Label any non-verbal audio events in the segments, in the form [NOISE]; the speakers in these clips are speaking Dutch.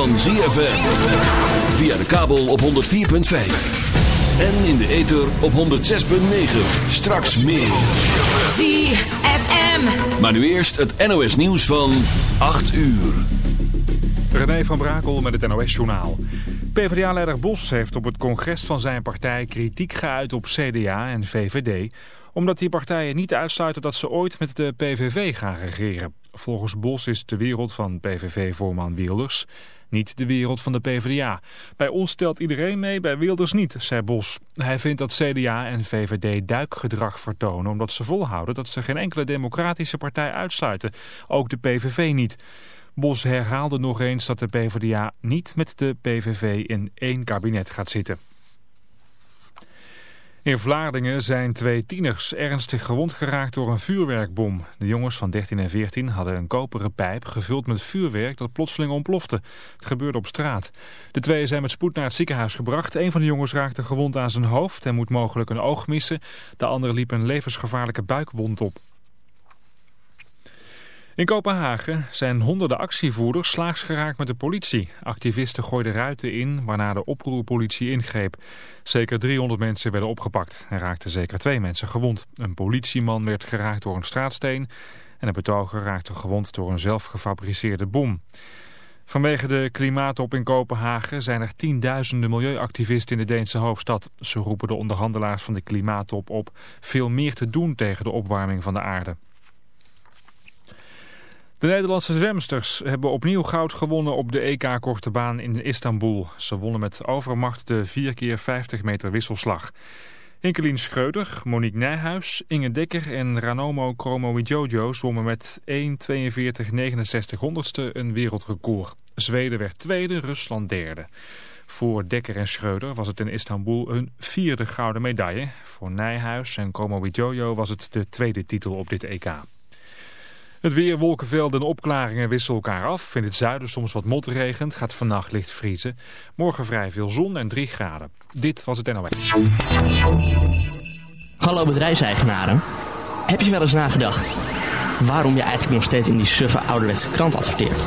van ZFM. Via de kabel op 104.5. En in de ether op 106.9. Straks meer. ZFM. Maar nu eerst het NOS nieuws van 8 uur. René van Brakel met het NOS journaal. PvdA-leider Bos heeft op het congres van zijn partij kritiek geuit op CDA en VVD... omdat die partijen niet uitsluiten dat ze ooit met de PVV gaan regeren. Volgens Bos is de wereld van PVV-voorman Wilders niet de wereld van de PvdA. Bij ons stelt iedereen mee, bij Wilders niet, zei Bos. Hij vindt dat CDA en VVD duikgedrag vertonen... omdat ze volhouden dat ze geen enkele democratische partij uitsluiten. Ook de PVV niet. Bos herhaalde nog eens dat de PvdA niet met de PVV in één kabinet gaat zitten. In Vlaardingen zijn twee tieners ernstig gewond geraakt door een vuurwerkbom. De jongens van 13 en 14 hadden een koperen pijp gevuld met vuurwerk dat plotseling ontplofte. Het gebeurde op straat. De twee zijn met spoed naar het ziekenhuis gebracht. Een van de jongens raakte gewond aan zijn hoofd en moet mogelijk een oog missen. De andere liep een levensgevaarlijke buikwond op. In Kopenhagen zijn honderden actievoerders slaags geraakt met de politie. Activisten gooiden ruiten in, waarna de oproerpolitie ingreep. Zeker 300 mensen werden opgepakt en raakten zeker twee mensen gewond. Een politieman werd geraakt door een straatsteen en een betoger raakte gewond door een zelfgefabriceerde bom. Vanwege de klimaattop in Kopenhagen zijn er tienduizenden milieuactivisten in de Deense hoofdstad. Ze roepen de onderhandelaars van de klimaattop op veel meer te doen tegen de opwarming van de aarde. De Nederlandse zwemsters hebben opnieuw goud gewonnen op de EK-korte baan in Istanbul. Ze wonnen met overmacht de 4 keer 50 meter wisselslag. Inkelien Schreuder, Monique Nijhuis, Inge Dekker en Ranomo Kromowidjojo zwommen met 1.42.69 honderdste een wereldrecord. Zweden werd tweede, Rusland derde. Voor Dekker en Schreuder was het in Istanbul een vierde gouden medaille. Voor Nijhuis en Kromowidjojo was het de tweede titel op dit EK. Het weer, wolkenvelden en opklaringen wisselen elkaar af. In het zuiden soms wat motregent, gaat vannacht licht vriezen. Morgen vrij veel zon en 3 graden. Dit was het NOS. Hallo bedrijfseigenaren. Heb je wel eens nagedacht waarom je eigenlijk nog steeds in die suffe ouderwetse krant adverteert?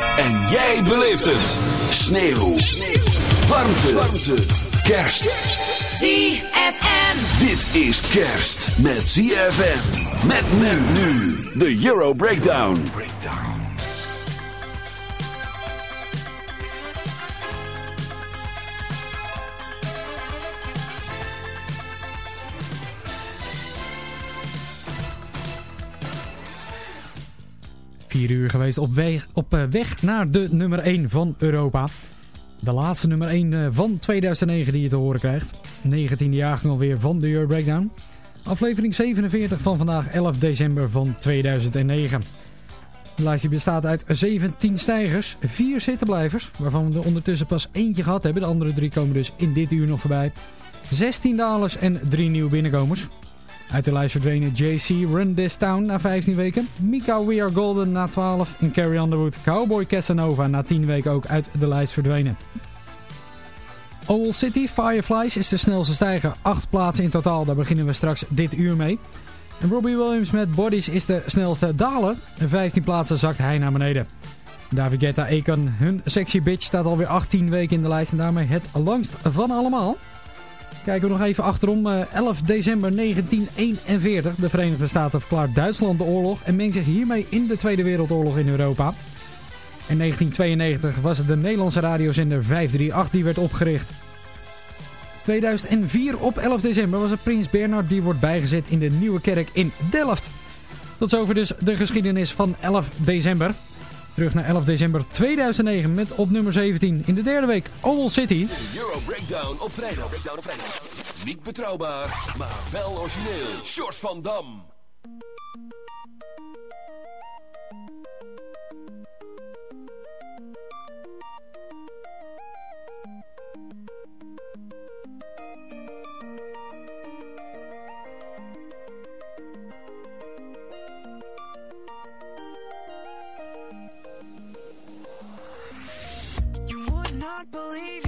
En jij beleeft het. Sneeuw. Warmte. Warmte. Kerst. ZFM. Dit is kerst met ZFM. Met men nu. De Euro Breakdown. Breakdown. Vier uur geweest op weg, op eh, weg naar de nummer 1 van Europa. De laatste nummer 1 eh, van 2009 die je te horen krijgt. 19e jaargang alweer van de Euro Breakdown. Aflevering 47 van vandaag 11 december van 2009. De lijst bestaat uit 17 stijgers, 4 zittenblijvers, waarvan we er ondertussen pas eentje gehad hebben. De andere drie komen dus in dit uur nog voorbij. 16 dalers en 3 nieuwe binnenkomers. Uit de lijst verdwenen JC Run This Town na 15 weken. Mika We Are Golden na 12. En Carrie Underwood Cowboy Casanova na 10 weken ook uit de lijst verdwenen. Owl City Fireflies is de snelste stijger. 8 plaatsen in totaal, daar beginnen we straks dit uur mee. En Robbie Williams met Bodies is de snelste daler. 15 plaatsen zakt hij naar beneden. David Guetta hun sexy bitch, staat alweer 18 weken in de lijst en daarmee het langst van allemaal. Kijken we nog even achterom. Eh, 11 december 1941. De Verenigde Staten verklaart Duitsland de oorlog en mengt zich hiermee in de Tweede Wereldoorlog in Europa. In 1992 was het de Nederlandse radiozender 538 die werd opgericht. 2004 op 11 december was het Prins Bernard die wordt bijgezet in de Nieuwe Kerk in Delft. Tot zover dus de geschiedenis van 11 december. Terug naar 11 december 2009 met op nummer 17 in de derde week All City. De Euro Breakdown op vrijdag. Breakdown op vrijdag. Niet betrouwbaar, maar wel origineel. Shorts van Dam. believe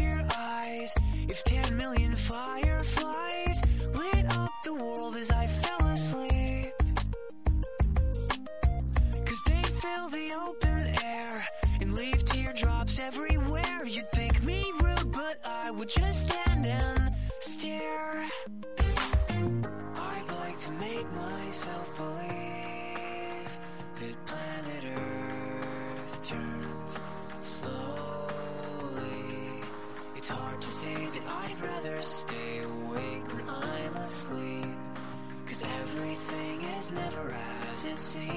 seems.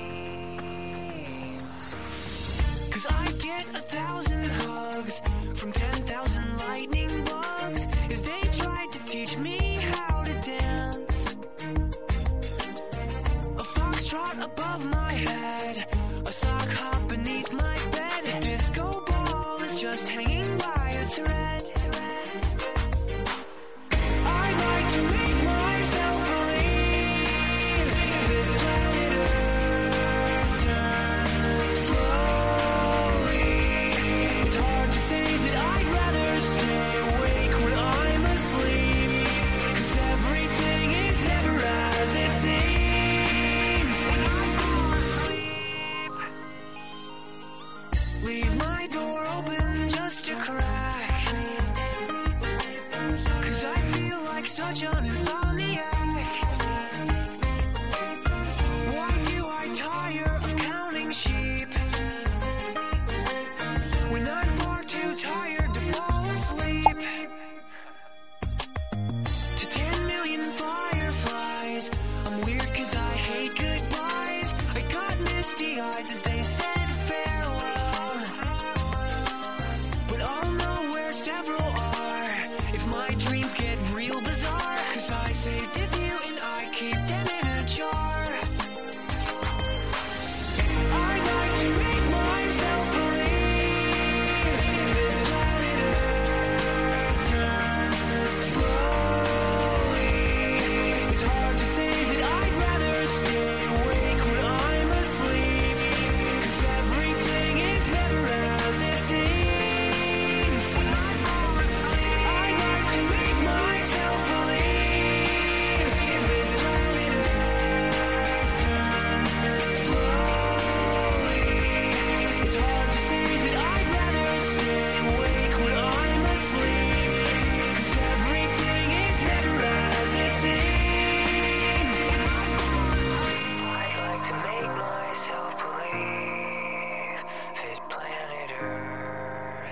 Cause I get a thousand hugs from ten thousand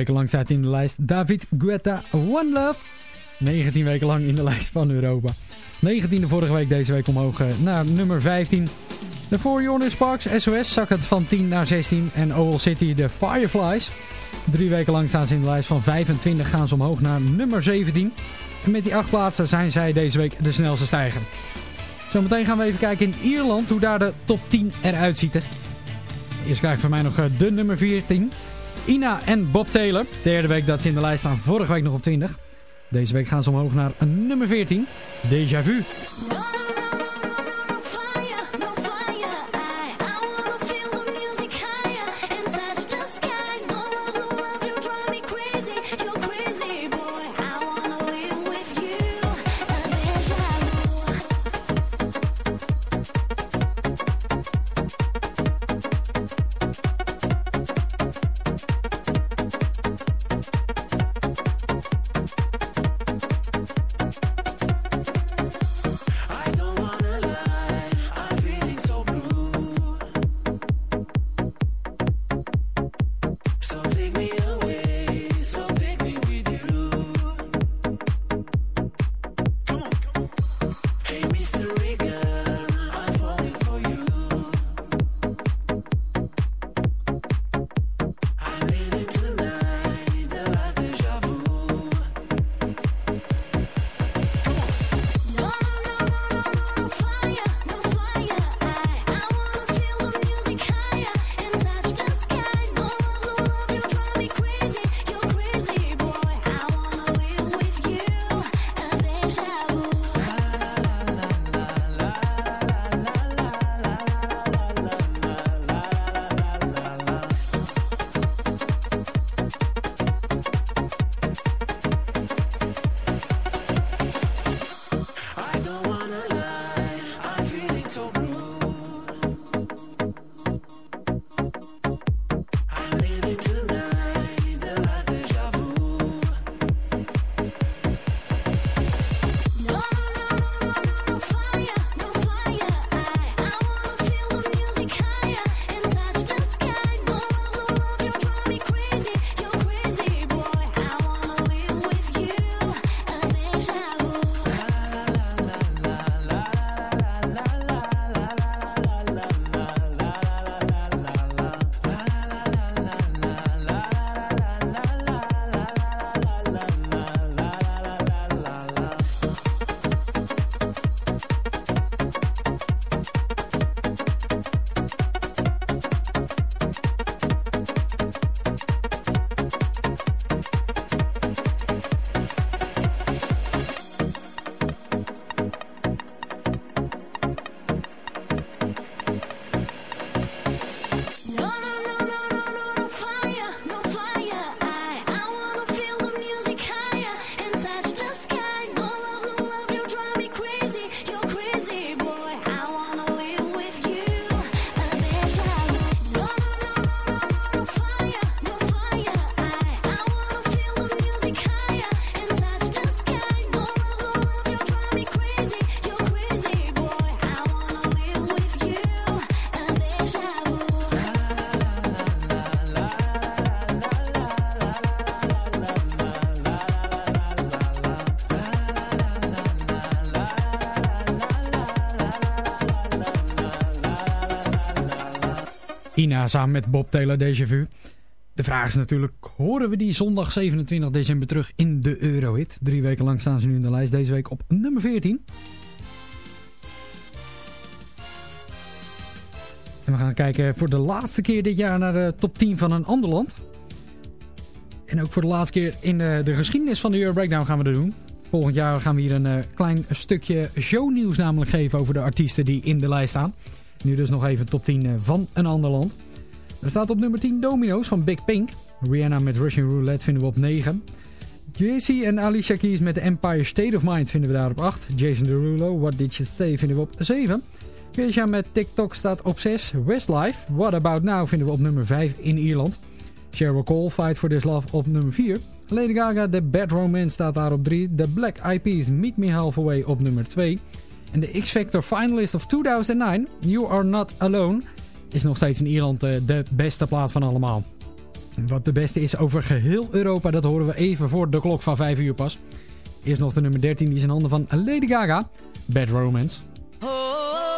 Weken lang staat in de lijst David Guetta One Love. 19 weken lang in de lijst van Europa. 19e vorige week, deze week omhoog eh, naar nummer 15. De For Jonas Sparks SOS zak het van 10 naar 16. En Owl City de Fireflies. Drie weken lang staan ze in de lijst van 25 gaan ze omhoog naar nummer 17. En met die acht plaatsen zijn zij deze week de snelste stijger. Zometeen gaan we even kijken in Ierland hoe daar de top 10 eruit ziet. Eerst krijg ik van mij nog eh, de nummer 14. Ina en Bob Taylor. Derde week dat ze in de lijst staan. Vorige week nog op 20. Deze week gaan ze omhoog naar nummer 14. Déjà vu. Samen met Bob Taylor Déjà Vu. De vraag is natuurlijk, horen we die zondag 27 december terug in de Eurohit? Drie weken lang staan ze nu in de lijst. Deze week op nummer 14. En we gaan kijken voor de laatste keer dit jaar naar de top 10 van een ander land. En ook voor de laatste keer in de, de geschiedenis van de Euro Breakdown gaan we dat doen. Volgend jaar gaan we hier een uh, klein stukje shownieuws namelijk geven over de artiesten die in de lijst staan. Nu dus nog even top 10 uh, van een ander land. Er staat op nummer 10 Domino's van Big Pink. Rihanna met Russian Roulette vinden we op 9. JC en Alicia Keys met Empire State of Mind vinden we daar op 8. Jason Derulo, What Did You Say vinden we op 7. Kesha met TikTok staat op 6. Westlife, What About Now vinden we op nummer 5 in Ierland. Cheryl Cole, Fight For This Love op nummer 4. Lady Gaga, The Bad Romance staat daar op 3. The Black Eyed Peas, Meet Me Halfway op nummer 2. En de X-Factor Finalist of 2009, You Are Not Alone, is nog steeds in Ierland uh, de beste plaat van allemaal. Wat de beste is over geheel Europa, dat horen we even voor de klok van 5 uur pas. Eerst nog de nummer 13, die is in handen van Lady Gaga, Bad Romance. drama,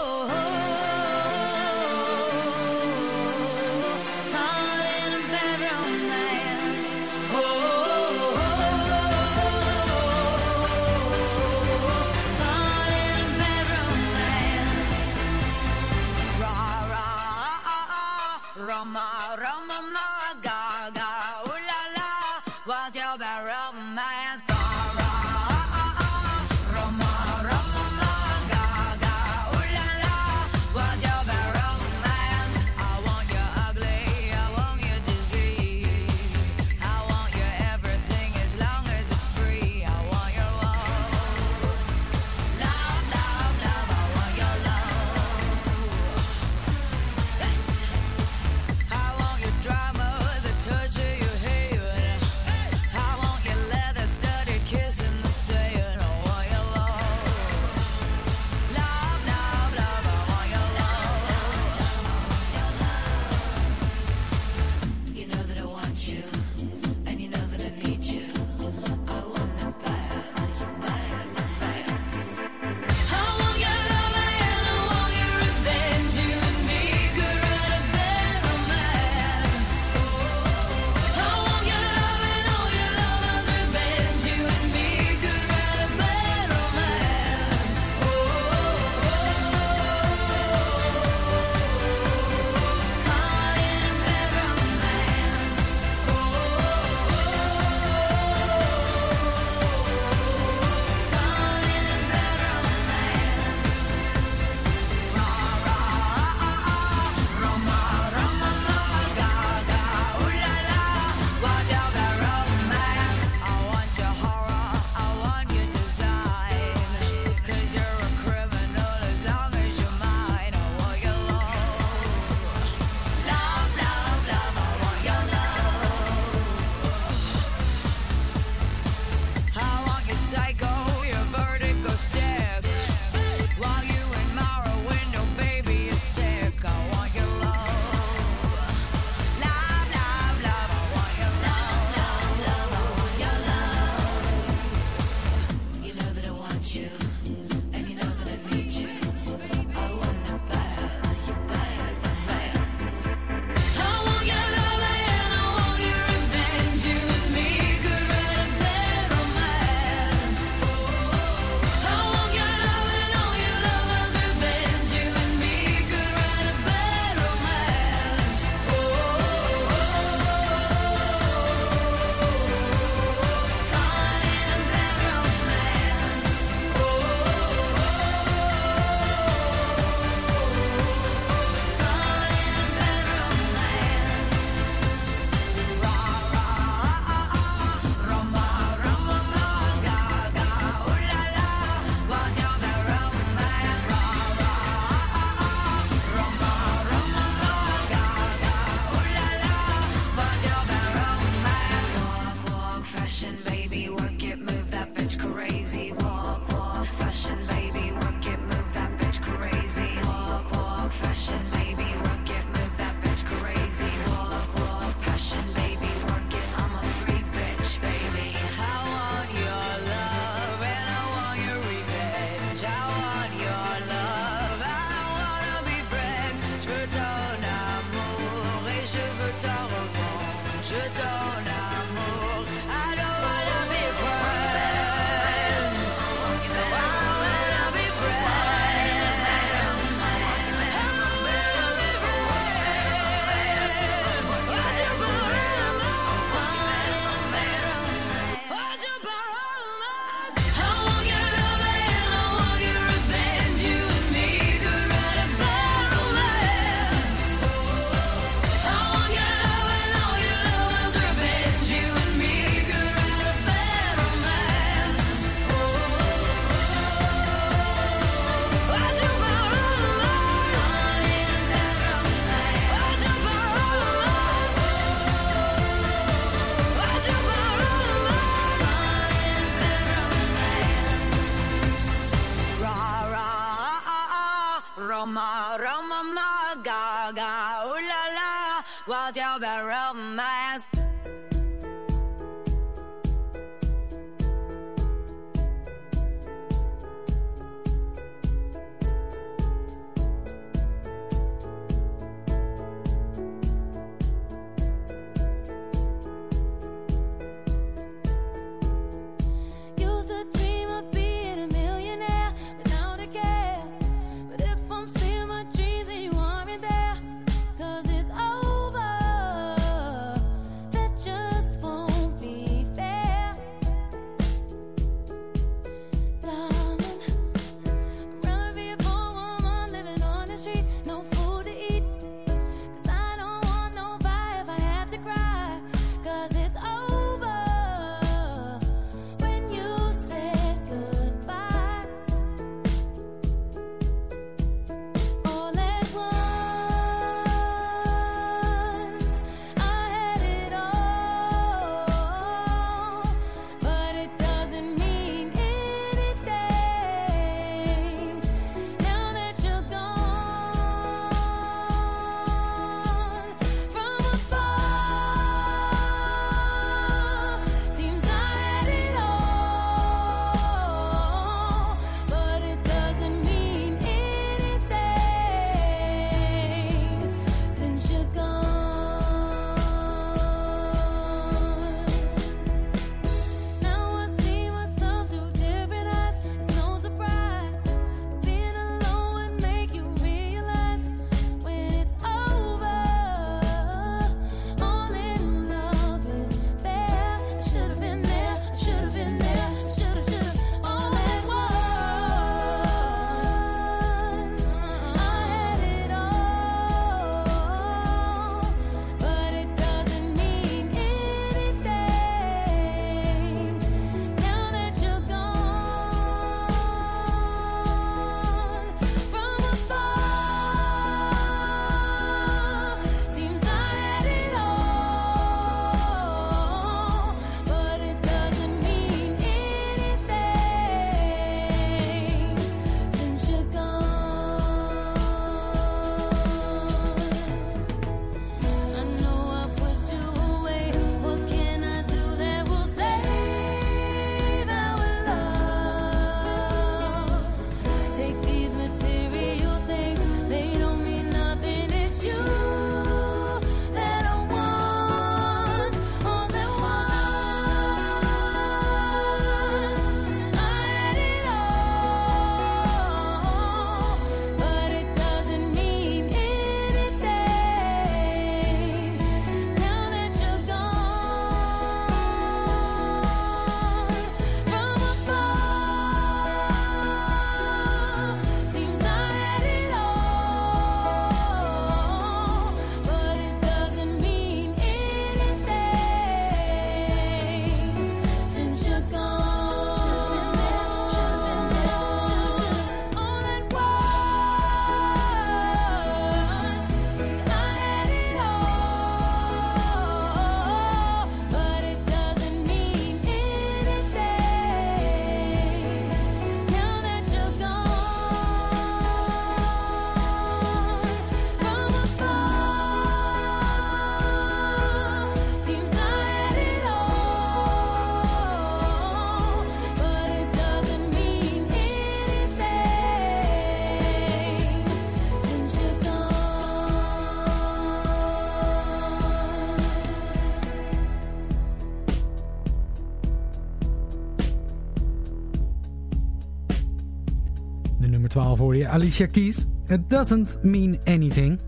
hoorde je Alicia Keys. It doesn't mean anything.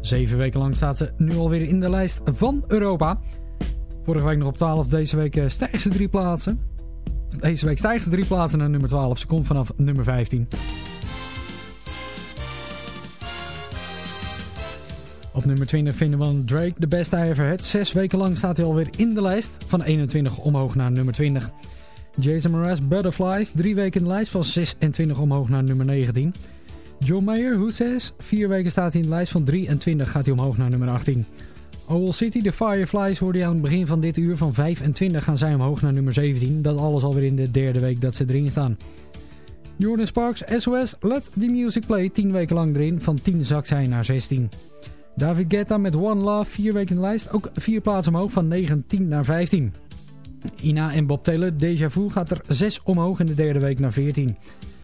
Zeven weken lang staat ze nu alweer in de lijst van Europa. Vorige week nog op 12, deze week eh, stijgt ze drie plaatsen. Deze week stijgt ze drie plaatsen naar nummer 12. Ze komt vanaf nummer 15. Op nummer 20 vinden we Drake, The Best I Ever Had. Zes weken lang staat hij alweer in de lijst. Van 21 omhoog naar nummer 20. Jason Mraz, Butterflies. Drie weken in de lijst van 26 omhoog naar nummer 19. John Mayer, Who Says. Vier weken staat hij in de lijst van 23 gaat hij omhoog naar nummer 18. Owl City, The Fireflies hoorde je aan het begin van dit uur. Van 25 gaan zij omhoog naar nummer 17. Dat alles alweer in de derde week dat ze erin staan. Jordan Sparks, SOS, Let The Music Play. 10 weken lang erin. Van 10 zakt zij naar 16. David Guetta met One Love, vier weken in de lijst. Ook vier plaatsen omhoog, van 19 naar 15. Ina en Bob Taylor, Deja Vu, gaat er 6 omhoog in de derde week naar 14.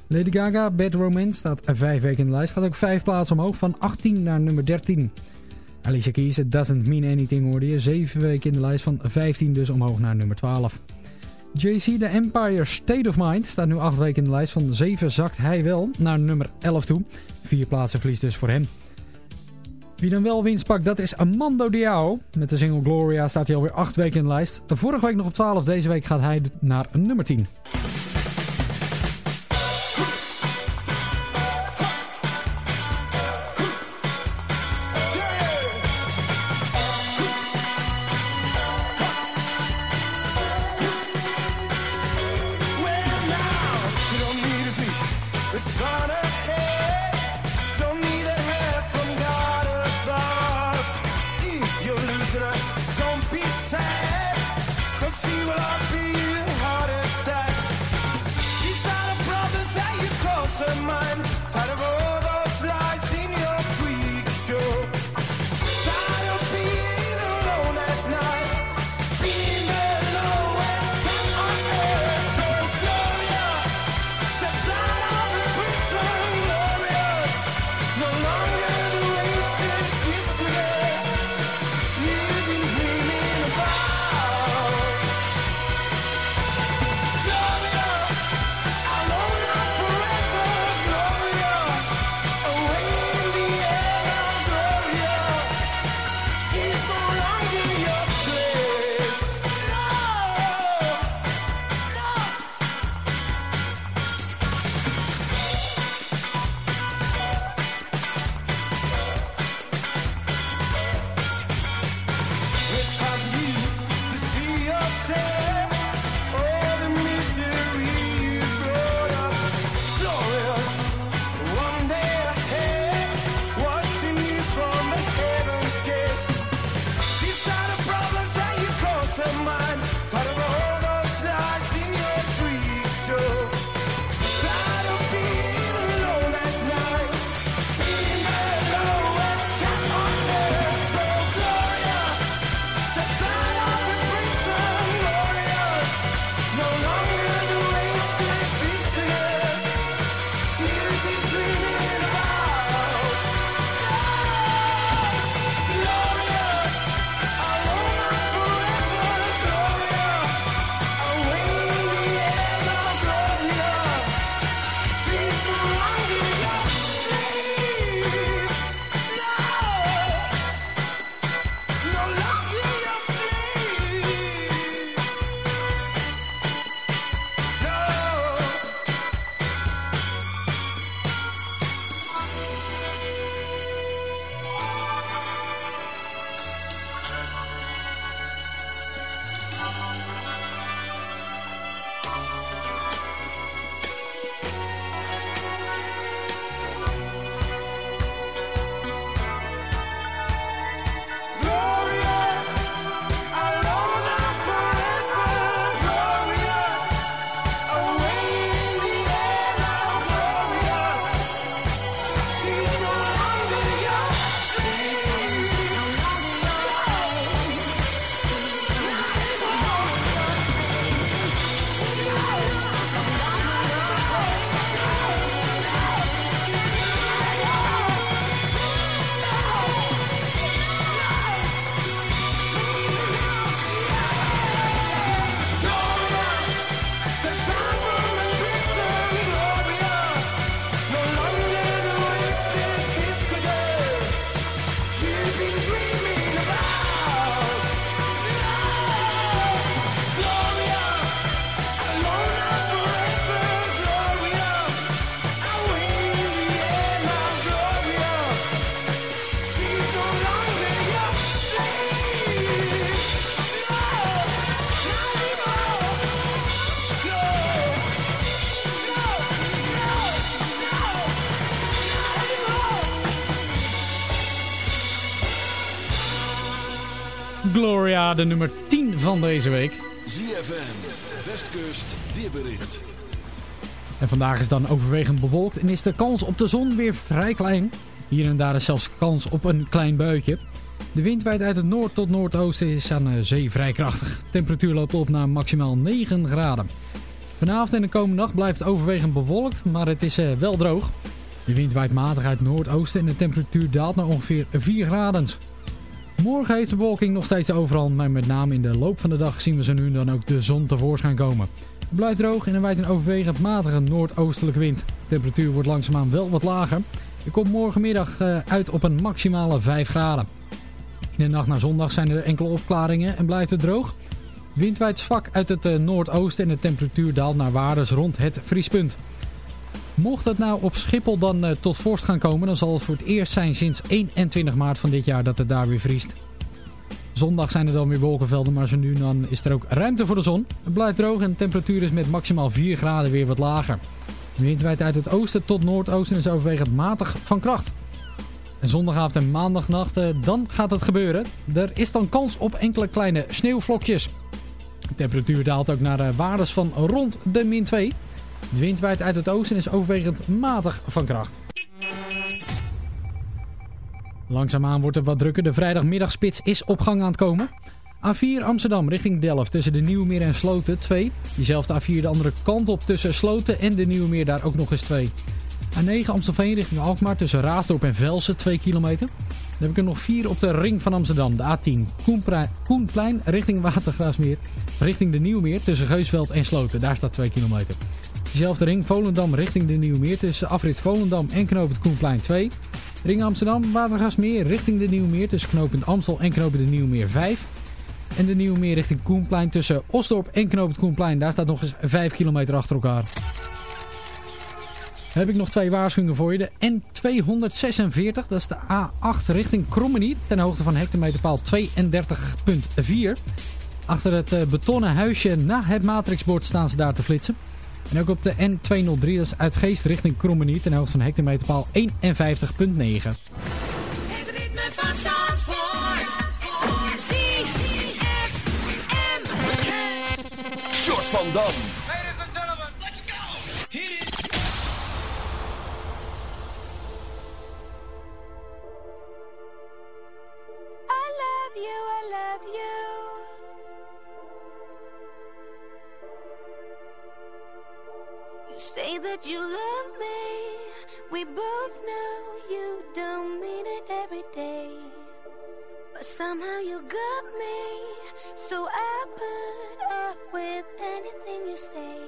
Lady Gaga, Bad Romance, staat 5 weken in de lijst. Gaat ook 5 plaatsen omhoog, van 18 naar nummer 13. Alicia Keys, It Doesn't Mean Anything hoorde je. 7 weken in de lijst, van 15 dus omhoog naar nummer 12. JC, The Empire State of Mind, staat nu 8 weken in de lijst. Van 7 zakt hij wel naar nummer 11 toe. 4 plaatsen verlies dus voor hem. Wie dan wel winst pakt, dat is Amando Diao. Met de single Gloria staat hij alweer 8 weken in de lijst. Vorige week nog op 12, deze week gaat hij naar nummer 10. Gloria, de nummer 10 van deze week. ZFM, Westkust, weerbericht. En vandaag is dan overwegend bewolkt en is de kans op de zon weer vrij klein. Hier en daar is zelfs kans op een klein buitje. De wind waait uit het noord tot noordoosten is aan de zee vrij krachtig. De temperatuur loopt op naar maximaal 9 graden. Vanavond en de komende nacht blijft het overwegend bewolkt, maar het is wel droog. De wind waait matig uit het noordoosten en de temperatuur daalt naar ongeveer 4 graden. Morgen heeft de bewolking nog steeds overal, maar met name in de loop van de dag zien we ze nu dan ook de zon tevoorschijn komen. Het blijft droog en er waait een overwegend matige noordoostelijke wind. De temperatuur wordt langzaamaan wel wat lager. Er komt morgenmiddag eh, uit op een maximale 5 graden. In de nacht naar zondag zijn er enkele opklaringen en blijft het droog. Wind waait zwak uit het eh, noordoosten en de temperatuur daalt naar waardes rond het vriespunt. Mocht het nou op Schiphol dan uh, tot vorst gaan komen, dan zal het voor het eerst zijn sinds 21 maart van dit jaar dat het daar weer vriest. Zondag zijn er dan weer wolkenvelden, maar zo nu dan is er ook ruimte voor de zon. Het blijft droog en de temperatuur is met maximaal 4 graden weer wat lager. De wind waait uit het oosten tot noordoosten en is overwegend matig van kracht. En zondagavond en maandagnacht, uh, dan gaat het gebeuren. Er is dan kans op enkele kleine sneeuwvlokjes. De temperatuur daalt ook naar uh, waardes van rond de min 2. De wind waait uit het oosten en is overwegend matig van kracht. Langzaamaan wordt het wat drukker. De vrijdagmiddagspits is op gang aan het komen. A4 Amsterdam richting Delft tussen de Nieuwmeer en Sloten 2. Diezelfde A4 de andere kant op tussen Sloten en de Nieuwmeer daar ook nog eens 2. A9 Amstelveen richting Alkmaar tussen Raasdorp en Velsen 2 kilometer. Dan heb ik er nog 4 op de ring van Amsterdam. De A10 Koenplein richting Watergraafsmeer richting de Nieuwmeer tussen Geusveld en Sloten. Daar staat 2 kilometer. Diezelfde ring Volendam richting de Nieuwmeer tussen afrit Volendam en knooppunt Koenplein 2. Ring Amsterdam Watergasmeer richting de Nieuwmeer tussen knooppunt Amstel en knooppunt de Nieuwmeer 5. En de Nieuwmeer richting Koenplein tussen Osdorp en knooppunt Koenplein. Daar staat nog eens 5 kilometer achter elkaar. Heb ik nog twee waarschuwingen voor je. De N246, dat is de A8 richting Krommenie. Ten hoogte van hectometerpaal 32.4. Achter het eh, betonnen huisje na het matrixbord staan ze daar te flitsen. En ook op de N203, dat is uit Geest richting Krommenie, ten hoogte van hectometerpaal 51.9. Het ritme van Zandvoort, voor ZFM. Short van Dam. Both know you don't mean it every day. But somehow you got me. So I put up with anything you say.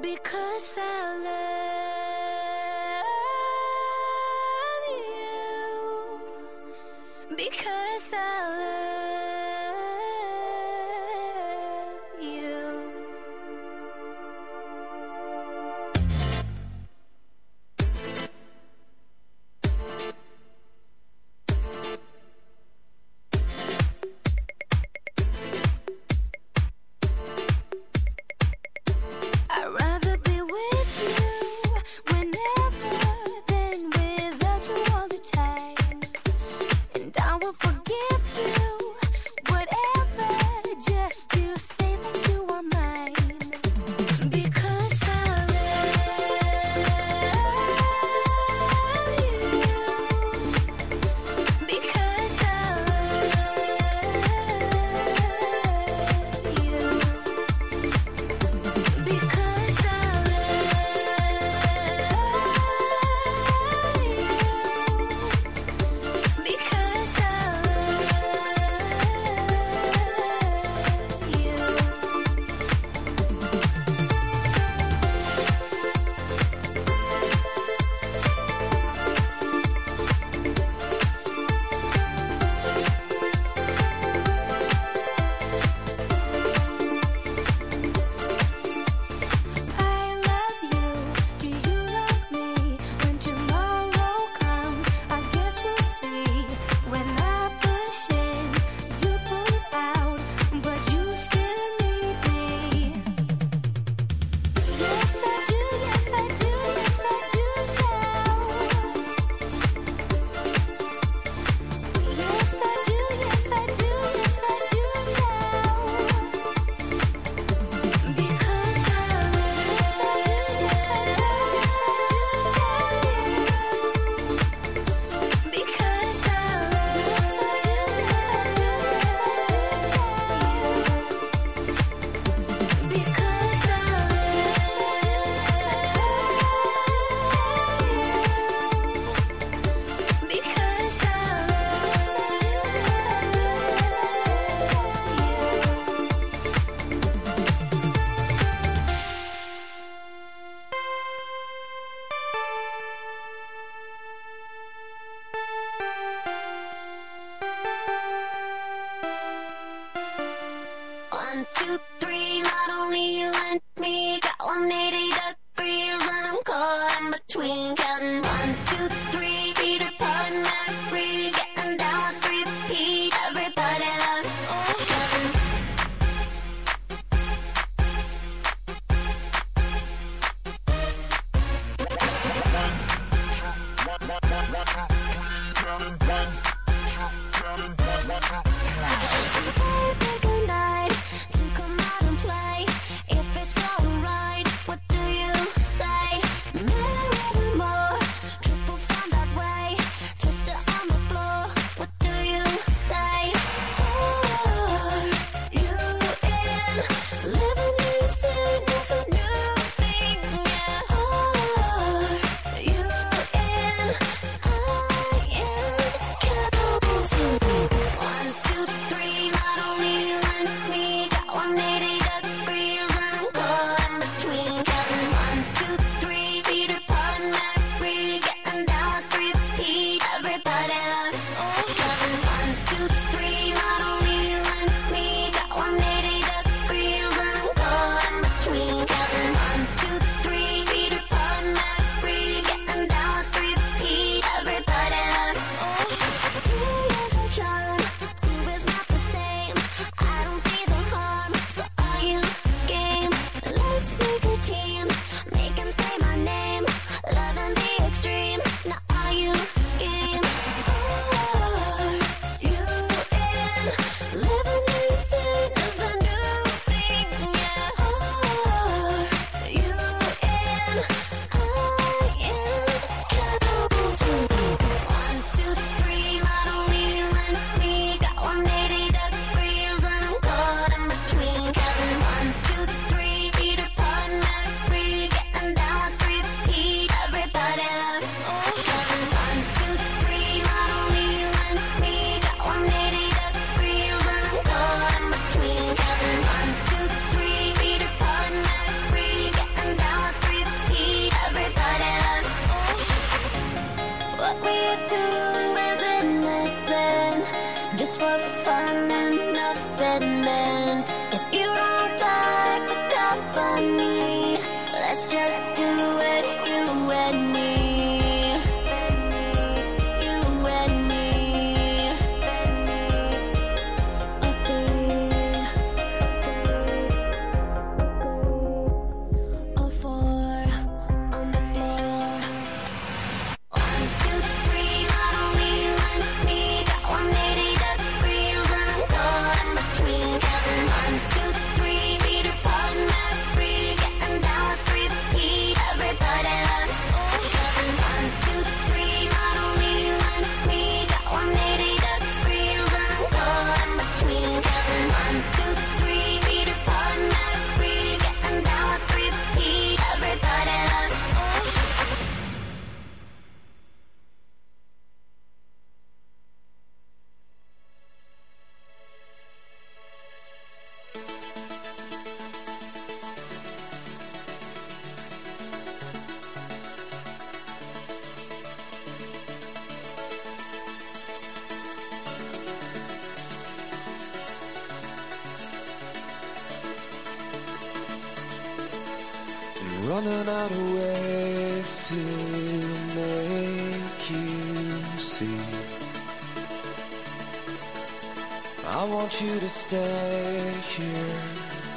Because I love you. Because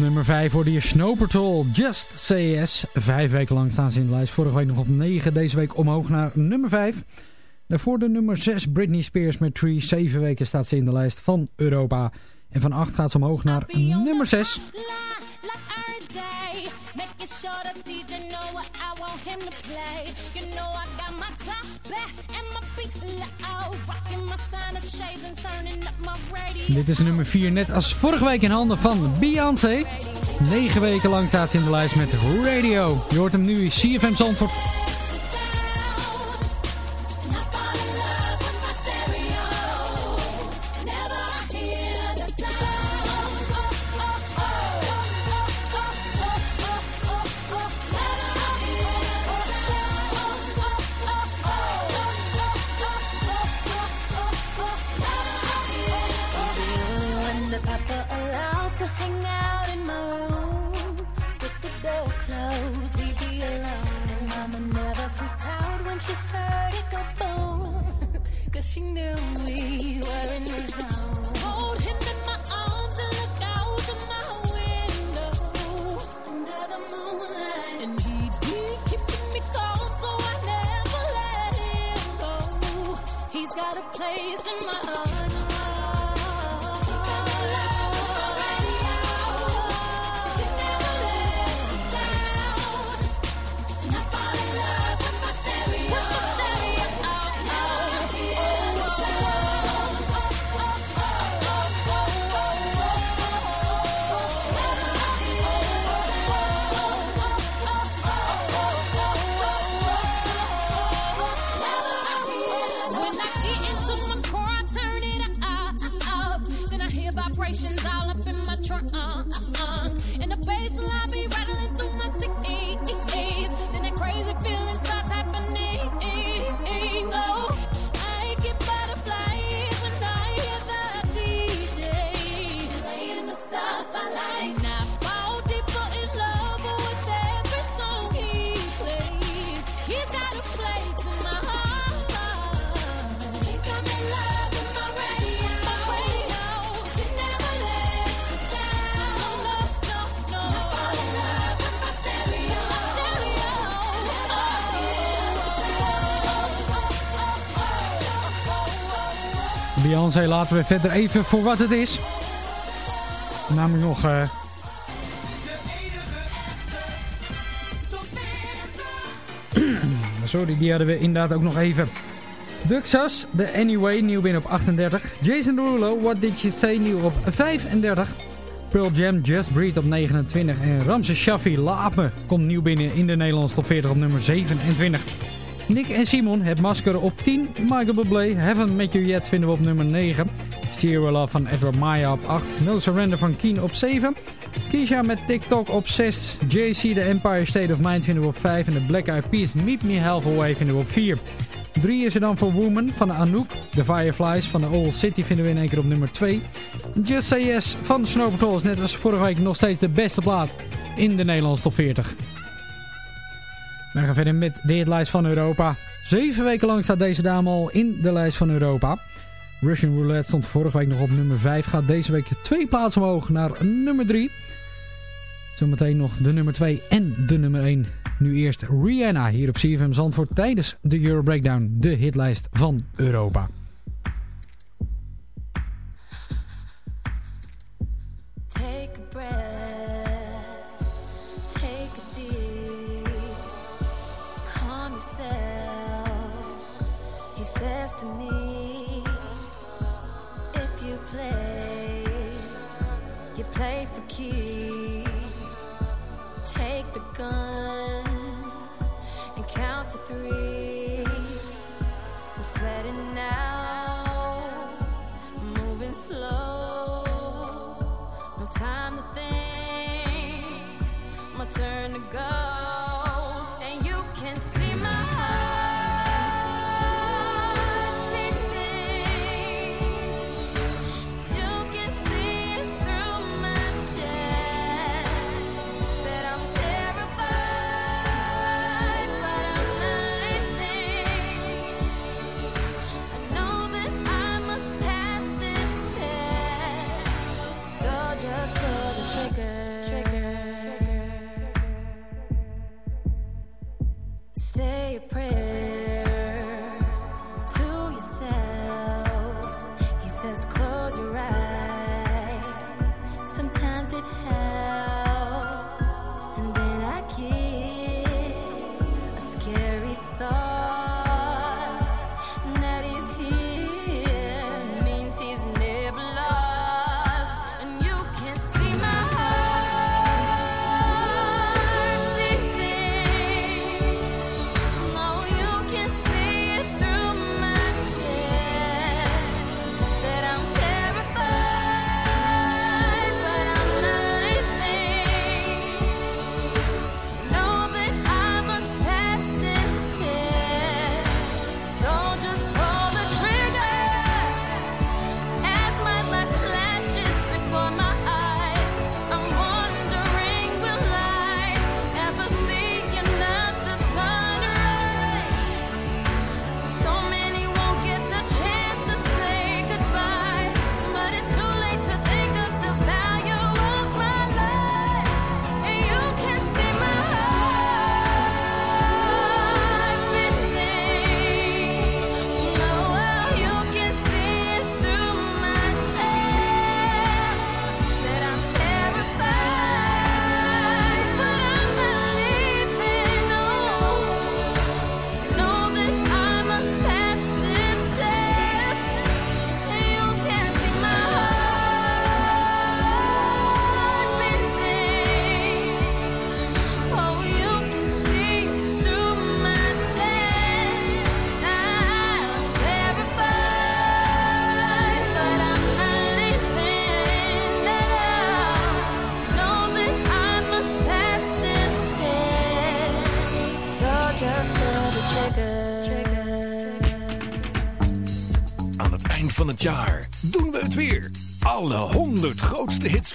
Nummer 5 hoorde je Snow Patrol, Just Yes. Vijf weken lang staan ze in de lijst. Vorige week nog op 9, deze week omhoog naar nummer 5. Daarvoor de nummer 6, Britney Spears met Tree. Zeven weken staat ze in de lijst van Europa. En van 8 gaat ze omhoog naar nummer 6. Making sure the DJ know what I want him to play. You know I got my top Dit is nummer 4, net als vorige week in handen van Beyoncé. 9 weken lang staat ze in de lijst met Radio. Je hoort hem nu, CFM Zandvoort. a place in my heart. Beyoncé laten we verder even voor wat het is. Namelijk nog... eh, [CLEARS THROAT] Sorry, die hadden we inderdaad ook nog even. Duxas, The Anyway, nieuw binnen op 38. Jason Derulo, What Did You Say, nieuw op 35. Pearl Jam, Just Breathe op 29. En Ramses Shaffi, Laat Me, komt nieuw binnen in de Nederlandse top 40 op nummer 27. Nick en Simon, Het Masker op 10. Michael Bublé, Heaven Met You Yet vinden we op nummer 9. Zero Love van Edward Maya op 8. No Surrender van Keen op 7. Keisha met TikTok op 6. JC, The Empire State of Mind vinden we op 5. En de Black Eyed Peas, Meet Me Halfway vinden we op 4. 3 is er dan voor Woman van Anouk. The Fireflies van de Old City vinden we in één keer op nummer 2. Just Say Yes van Snow Patrol is net als vorige week nog steeds de beste plaat in de Nederlandse top 40. We gaan verder met de hitlijst van Europa. Zeven weken lang staat deze dame al in de lijst van Europa. Russian Roulette stond vorige week nog op nummer 5. Gaat deze week twee plaatsen omhoog naar nummer 3. Zometeen nog de nummer 2 en de nummer 1. Nu eerst Rihanna hier op CFM Zandvoort tijdens de Euro Breakdown. De hitlijst van Europa.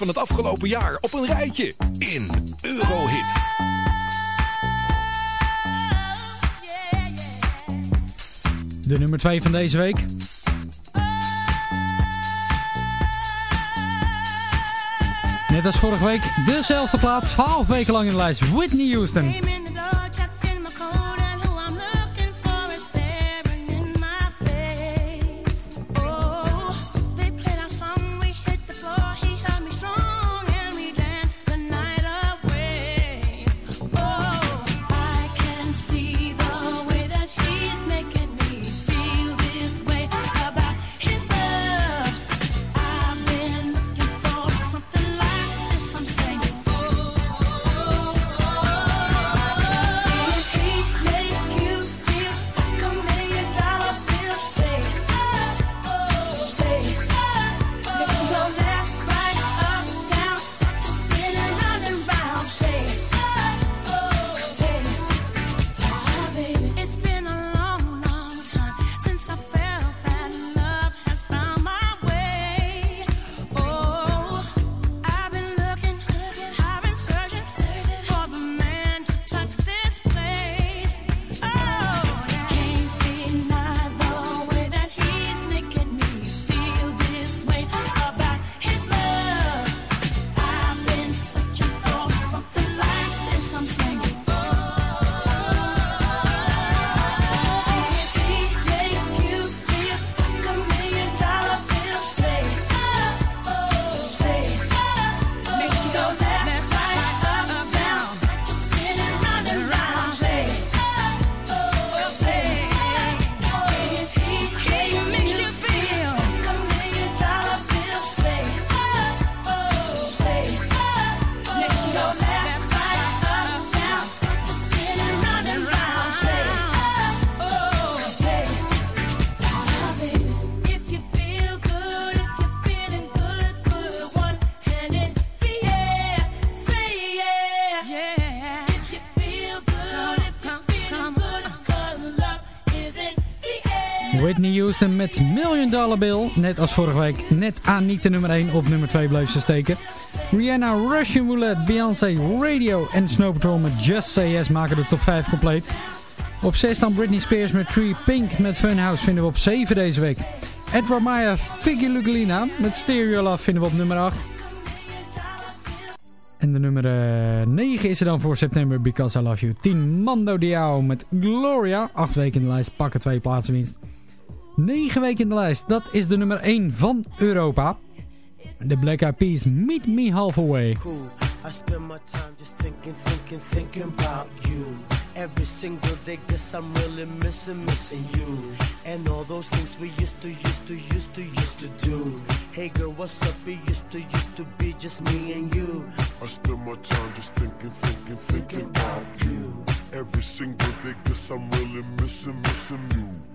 Van het afgelopen jaar op een rijtje in Eurohit. De nummer 2 van deze week. Net als vorige week, dezelfde plaat, 12 weken lang in de lijst. Whitney Houston. Met Million Dollar Bill. Net als vorige week, net aan niet de nummer 1 op nummer 2 bleef ze steken. Rihanna, Russian Roulette, Beyoncé, Radio en Snow Patrol met Just Say Yes maken de top 5 compleet. Op 6 dan Britney Spears met Tree Pink met Funhouse vinden we op 7 deze week. Edward Maya, Figgy Lugalina met Stereo Love vinden we op nummer 8. En de nummer eh, 9 is er dan voor september Because I Love You. 10 Mando Diao met Gloria. 8 weken in de lijst, pakken 2 plaatsen winst. 9 weken in de lijst, dat is de nummer 1 van Europa. De Black Eyed Peas, Meet Me Halfway. cool. I spend my time just thinking, thinking, thinking about you. Every single day, guess I'm really missing, missing you. And all those things we used to, used to, used to, used to do. Hey girl, what's up? It used to, used to be just me and you. I spend my time just thinking, thinking, thinking about you. Every single day, guess I'm really missing, missing you.